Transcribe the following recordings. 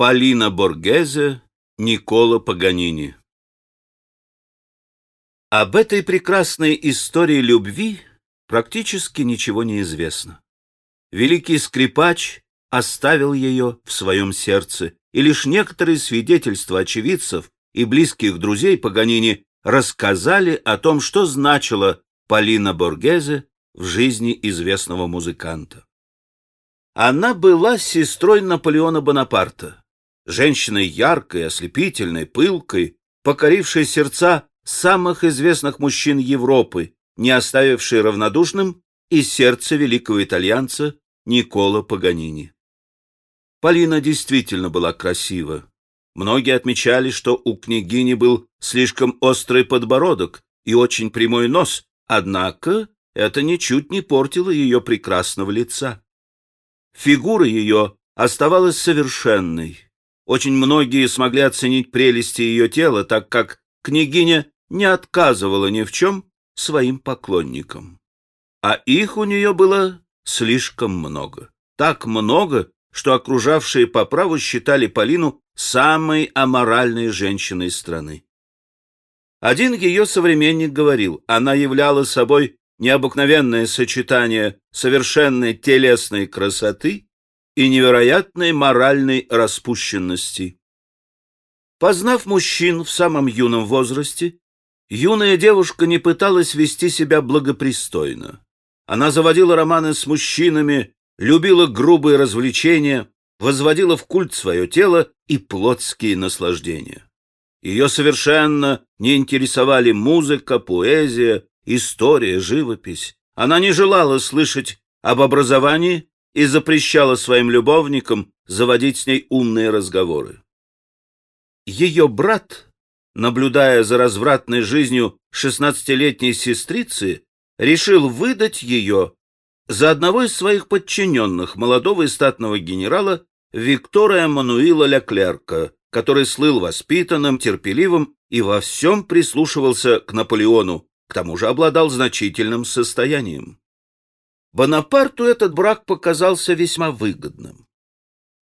Полина Боргезе, Никола Паганини. Об этой прекрасной истории любви практически ничего не известно. Великий скрипач оставил ее в своем сердце, и лишь некоторые свидетельства очевидцев и близких друзей Паганини рассказали о том, что значила Полина Боргезе в жизни известного музыканта. Она была сестрой Наполеона Бонапарта, женщиной яркой, ослепительной, пылкой, покорившей сердца самых известных мужчин Европы, не оставившей равнодушным и сердце великого итальянца Никола Паганини. Полина действительно была красива. Многие отмечали, что у княгини был слишком острый подбородок и очень прямой нос, однако это ничуть не портило ее прекрасного лица. Фигура ее оставалась совершенной. Очень многие смогли оценить прелести ее тела, так как княгиня не отказывала ни в чем своим поклонникам. А их у нее было слишком много. Так много, что окружавшие по праву считали Полину самой аморальной женщиной страны. Один ее современник говорил, она являла собой необыкновенное сочетание совершенной телесной красоты и невероятной моральной распущенности. Познав мужчин в самом юном возрасте, юная девушка не пыталась вести себя благопристойно. Она заводила романы с мужчинами, любила грубые развлечения, возводила в культ свое тело и плотские наслаждения. Ее совершенно не интересовали музыка, поэзия, история, живопись. Она не желала слышать об образовании и запрещала своим любовникам заводить с ней умные разговоры. Ее брат, наблюдая за развратной жизнью шестнадцатилетней сестрицы, решил выдать ее за одного из своих подчиненных, молодого и статного генерала Виктора Эммануила Леклерка, который слыл воспитанным, терпеливым и во всем прислушивался к Наполеону, к тому же обладал значительным состоянием. Бонапарту этот брак показался весьма выгодным.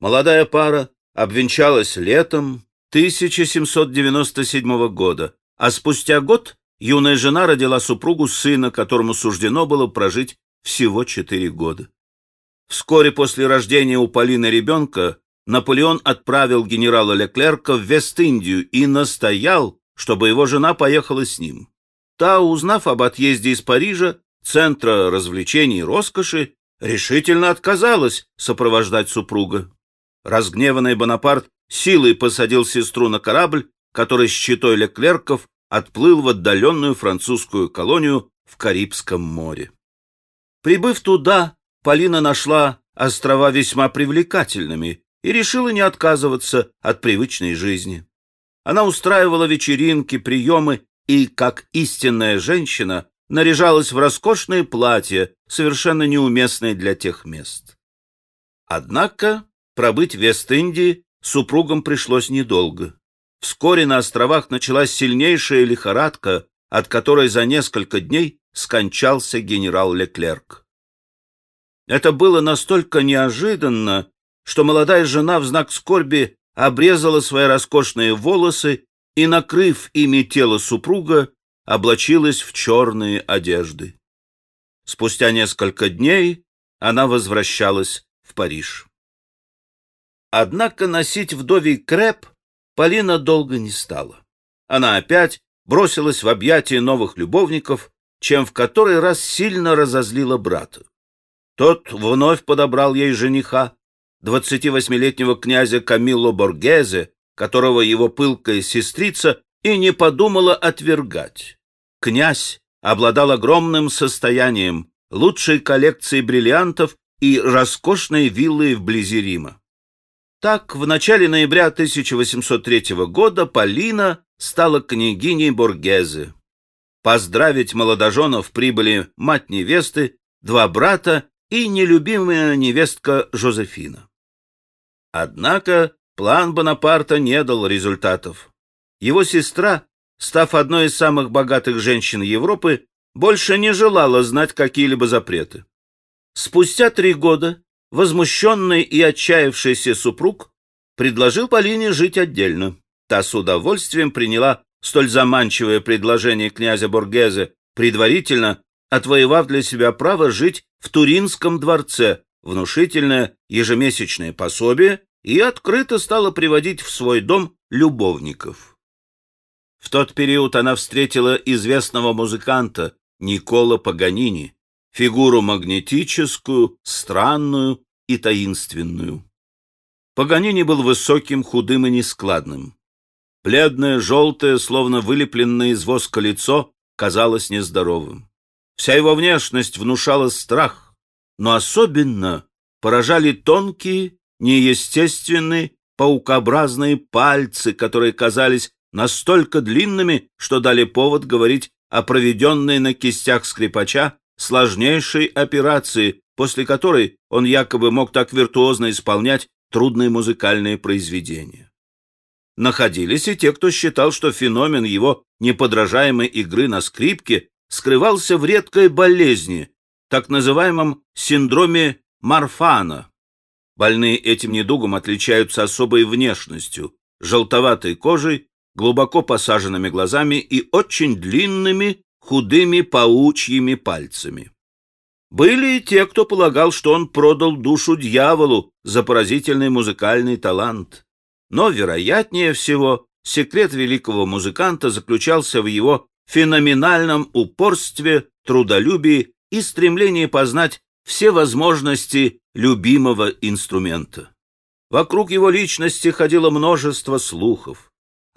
Молодая пара обвенчалась летом 1797 года, а спустя год юная жена родила супругу сына, которому суждено было прожить всего четыре года. Вскоре после рождения у Полины ребенка Наполеон отправил генерала Леклерка в Вест-Индию и настоял, чтобы его жена поехала с ним. Та, узнав об отъезде из Парижа, центра развлечений и роскоши, решительно отказалась сопровождать супруга. Разгневанный Бонапарт силой посадил сестру на корабль, который с щитой Леклерков отплыл в отдаленную французскую колонию в Карибском море. Прибыв туда, Полина нашла острова весьма привлекательными и решила не отказываться от привычной жизни. Она устраивала вечеринки, приемы и, как истинная женщина, наряжалась в роскошные платья, совершенно неуместные для тех мест. Однако пробыть в Вест-Индии супругам пришлось недолго. Вскоре на островах началась сильнейшая лихорадка, от которой за несколько дней скончался генерал Леклерк. Это было настолько неожиданно, что молодая жена в знак скорби обрезала свои роскошные волосы и, накрыв ими тело супруга, облачилась в черные одежды. Спустя несколько дней она возвращалась в Париж. Однако носить вдовий креп Полина долго не стала. Она опять бросилась в объятия новых любовников, чем в который раз сильно разозлила брата. Тот вновь подобрал ей жениха, 28-летнего князя Камилло Боргезе, которого его пылкая сестрица и не подумала отвергать. Князь обладал огромным состоянием, лучшей коллекцией бриллиантов и роскошной виллой вблизи Рима. Так, в начале ноября 1803 года Полина стала княгиней Боргезе. Поздравить молодоженов прибыли мать невесты, два брата и нелюбимая невестка Жозефина. Однако План Бонапарта не дал результатов. Его сестра, став одной из самых богатых женщин Европы, больше не желала знать какие-либо запреты. Спустя три года возмущенный и отчаявшийся супруг предложил Полине жить отдельно. Та с удовольствием приняла столь заманчивое предложение князя Боргезе, предварительно отвоевав для себя право жить в Туринском дворце, внушительное ежемесячное пособие и открыто стала приводить в свой дом любовников. В тот период она встретила известного музыканта Никола Паганини, фигуру магнетическую, странную и таинственную. Паганини был высоким, худым и нескладным. Бледное, желтое, словно вылепленное из воска лицо, казалось нездоровым. Вся его внешность внушала страх, но особенно поражали тонкие, неестественные, паукообразные пальцы, которые казались настолько длинными, что дали повод говорить о проведенной на кистях скрипача сложнейшей операции, после которой он якобы мог так виртуозно исполнять трудные музыкальные произведения. Находились и те, кто считал, что феномен его неподражаемой игры на скрипке скрывался в редкой болезни, так называемом синдроме Марфана. Больные этим недугом отличаются особой внешностью, желтоватой кожей, глубоко посаженными глазами и очень длинными, худыми паучьими пальцами. Были и те, кто полагал, что он продал душу дьяволу за поразительный музыкальный талант. Но, вероятнее всего, секрет великого музыканта заключался в его феноменальном упорстве, трудолюбии и стремлении познать все возможности любимого инструмента. Вокруг его личности ходило множество слухов.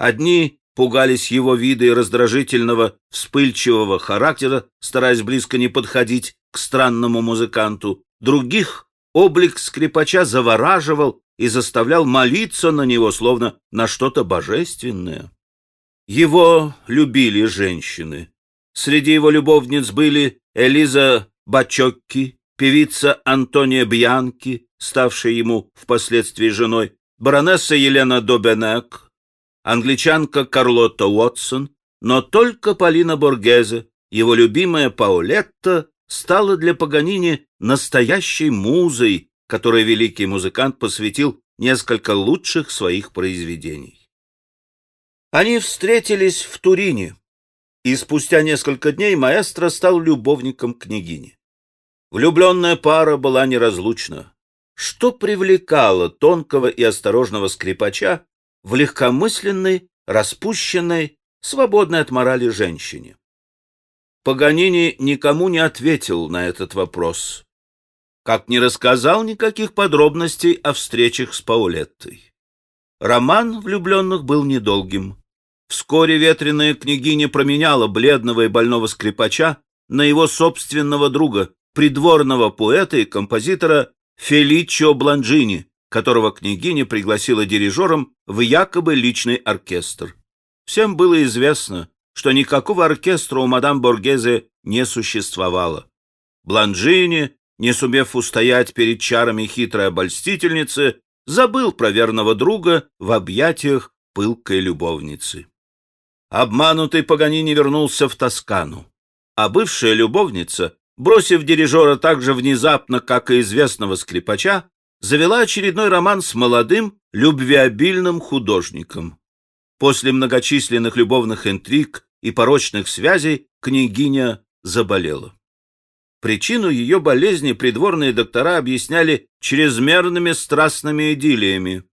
Одни пугались его вида и раздражительного, вспыльчивого характера, стараясь близко не подходить к странному музыканту. Других облик скрипача завораживал и заставлял молиться на него, словно на что-то божественное. Его любили женщины. Среди его любовниц были Элиза Бачокки, певица Антония Бьянки, ставшая ему впоследствии женой, баронесса Елена Добенек, англичанка Карлотта Уотсон, но только Полина Боргезе, его любимая Паулетта, стала для Паганини настоящей музой, которой великий музыкант посвятил несколько лучших своих произведений. Они встретились в Турине, и спустя несколько дней маэстро стал любовником княгини. Влюбленная пара была неразлучна. Что привлекало тонкого и осторожного скрипача в легкомысленной, распущенной, свободной от морали женщине? Паганини никому не ответил на этот вопрос, как не рассказал никаких подробностей о встречах с Паулеттой. Роман влюбленных был недолгим. Вскоре ветреная княгиня променяла бледного и больного скрипача на его собственного друга, придворного поэта и композитора Феличио Бланджини, которого княгиня пригласила дирижером в якобы личный оркестр. Всем было известно, что никакого оркестра у мадам Боргезе не существовало. Бланджини, не сумев устоять перед чарами хитрой обольстительницы, забыл про верного друга в объятиях пылкой любовницы. Обманутый Паганини вернулся в Тоскану, а бывшая любовница, бросив дирижера так же внезапно, как и известного скрипача, завела очередной роман с молодым, любвеобильным художником. После многочисленных любовных интриг и порочных связей княгиня заболела. Причину ее болезни придворные доктора объясняли чрезмерными страстными идиллиями.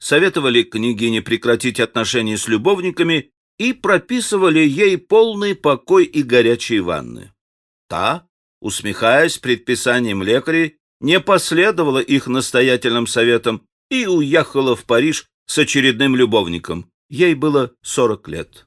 Советовали княгине прекратить отношения с любовниками и прописывали ей полный покой и горячие ванны. Та, усмехаясь предписанием лекарей, не последовала их настоятельным советам и уехала в Париж с очередным любовником. Ей было сорок лет.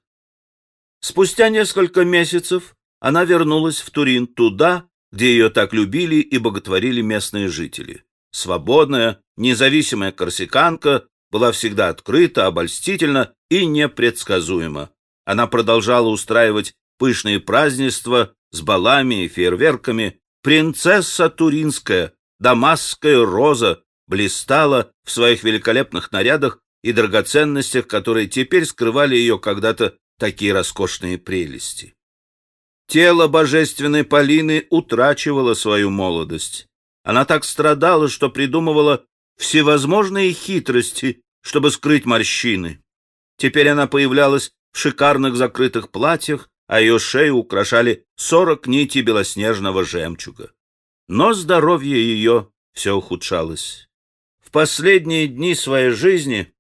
Спустя несколько месяцев она вернулась в Турин, туда, где ее так любили и боготворили местные жители. Свободная, независимая корсиканка была всегда открыта, обольстительна и непредсказуема. Она продолжала устраивать пышные празднества с балами и фейерверками. Принцесса Туринская, дамасская роза, блистала в своих великолепных нарядах и драгоценностях, которые теперь скрывали ее когда-то такие роскошные прелести. Тело божественной Полины утрачивало свою молодость. Она так страдала, что придумывала всевозможные хитрости чтобы скрыть морщины. Теперь она появлялась в шикарных закрытых платьях, а ее шею украшали сорок нитей белоснежного жемчуга. Но здоровье ее все ухудшалось. В последние дни своей жизни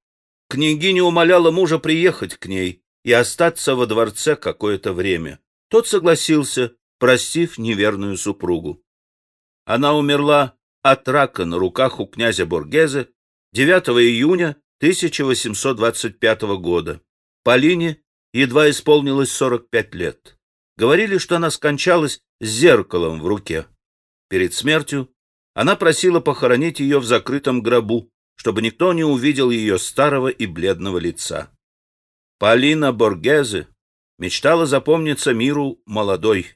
княгиня умоляла мужа приехать к ней и остаться во дворце какое-то время. Тот согласился, простив неверную супругу. Она умерла от рака на руках у князя Боргезе 9 июня 1825 года. Полине едва исполнилось 45 лет. Говорили, что она скончалась с зеркалом в руке. Перед смертью она просила похоронить ее в закрытом гробу, чтобы никто не увидел ее старого и бледного лица. Полина Боргезе мечтала запомниться миру молодой.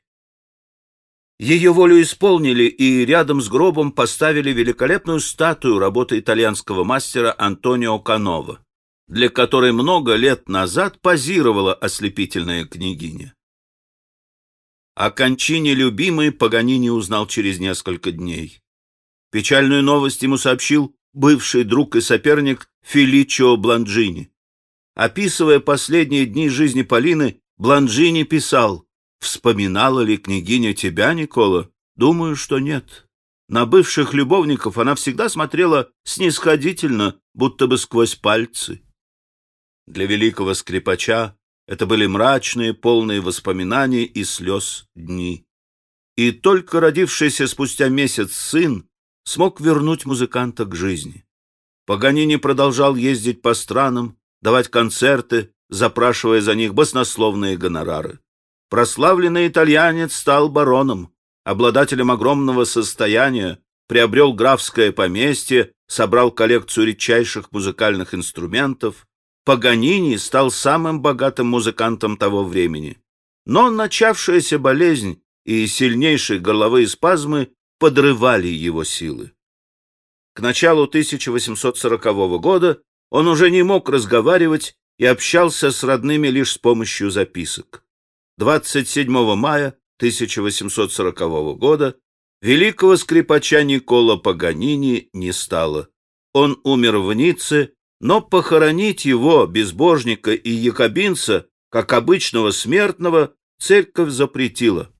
Ее волю исполнили и рядом с гробом поставили великолепную статую работы итальянского мастера Антонио Канова, для которой много лет назад позировала ослепительная княгиня. О кончине любимой Паганини узнал через несколько дней. Печальную новость ему сообщил бывший друг и соперник Феличио Бланджини. Описывая последние дни жизни Полины, Бланджини писал Вспоминала ли княгиня тебя, Никола? Думаю, что нет. На бывших любовников она всегда смотрела снисходительно, будто бы сквозь пальцы. Для великого скрипача это были мрачные, полные воспоминаний и слез дни. И только родившийся спустя месяц сын смог вернуть музыканта к жизни. Паганини продолжал ездить по странам, давать концерты, запрашивая за них баснословные гонорары. Прославленный итальянец стал бароном, обладателем огромного состояния, приобрел графское поместье, собрал коллекцию редчайших музыкальных инструментов. Паганини стал самым богатым музыкантом того времени. Но начавшаяся болезнь и сильнейшие горловые спазмы подрывали его силы. К началу 1840 года он уже не мог разговаривать и общался с родными лишь с помощью записок. 27 мая 1840 года великого скрипача Никола Паганини не стало. Он умер в Ницце, но похоронить его, безбожника и якобинца, как обычного смертного, церковь запретила.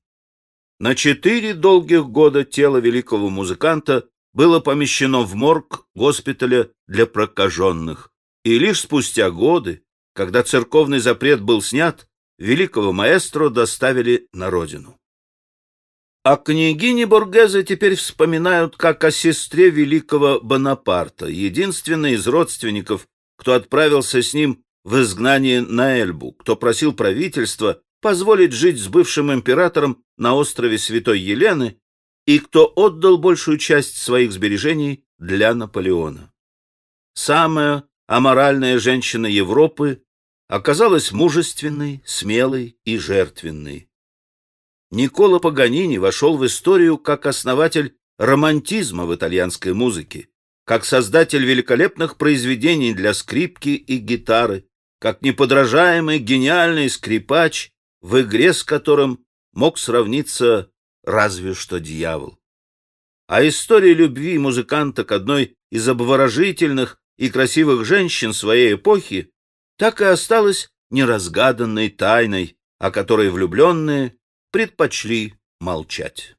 На четыре долгих года тело великого музыканта было помещено в морг госпиталя для прокаженных, и лишь спустя годы, когда церковный запрет был снят, великого маэстро доставили на родину. О княгине Боргезе теперь вспоминают как о сестре великого Бонапарта, единственной из родственников, кто отправился с ним в изгнание на Эльбу, кто просил правительства позволить жить с бывшим императором на острове Святой Елены и кто отдал большую часть своих сбережений для Наполеона. Самая аморальная женщина Европы оказалась мужественной, смелой и жертвенной. Никола Паганини вошел в историю как основатель романтизма в итальянской музыке, как создатель великолепных произведений для скрипки и гитары, как неподражаемый гениальный скрипач, в игре с которым мог сравниться разве что дьявол. А история любви музыканта к одной из обворожительных и красивых женщин своей эпохи так и осталась неразгаданной тайной, о которой влюбленные предпочли молчать.